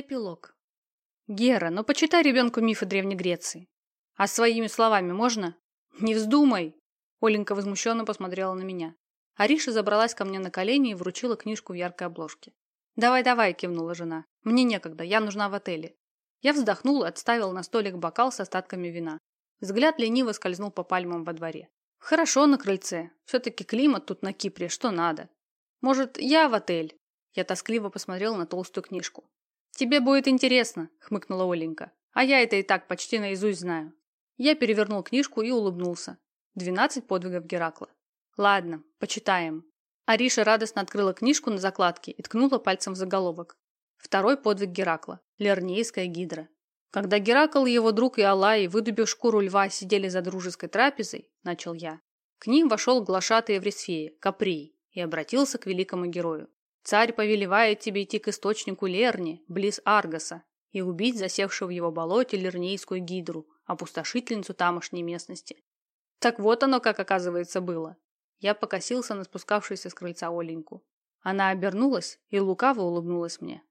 Эпилог. Гера, ну почитай ребенку мифы Древней Греции. А своими словами можно? Не вздумай! Оленька возмущенно посмотрела на меня. Ариша забралась ко мне на колени и вручила книжку в яркой обложке. «Давай-давай», – кивнула жена. «Мне некогда, я нужна в отеле». Я вздохнул и отставил на столик бокал с остатками вина. Взгляд лениво скользнул по пальмам во дворе. «Хорошо на крыльце. Все-таки климат тут на Кипре, что надо. Может, я в отель?» Я тоскливо посмотрел на толстую книжку. «Тебе будет интересно», – хмыкнула Оленька. «А я это и так почти наизусть знаю». Я перевернул книжку и улыбнулся. «Двенадцать подвигов Геракла». «Ладно, почитаем». Ариша радостно открыла книжку на закладке и ткнула пальцем в заголовок. Второй подвиг Геракла. Лернейская гидра. Когда Геракл и его друг Иолай, выдубив шкуру льва, сидели за дружеской трапезой, начал я. К ним вошел глашатый Еврисфея, Каприй, и обратился к великому герою. Царь повелевает тебе идти к источнику Лерни, близ Аргоса, и убить засевшую в его болоте лернейскую гидру, опустошительницу тамошней местности. Так вот оно, как оказывается, было. Я покосился на спускавшуюся с крыльца Оленьку. Она обернулась и лукаво улыбнулась мне.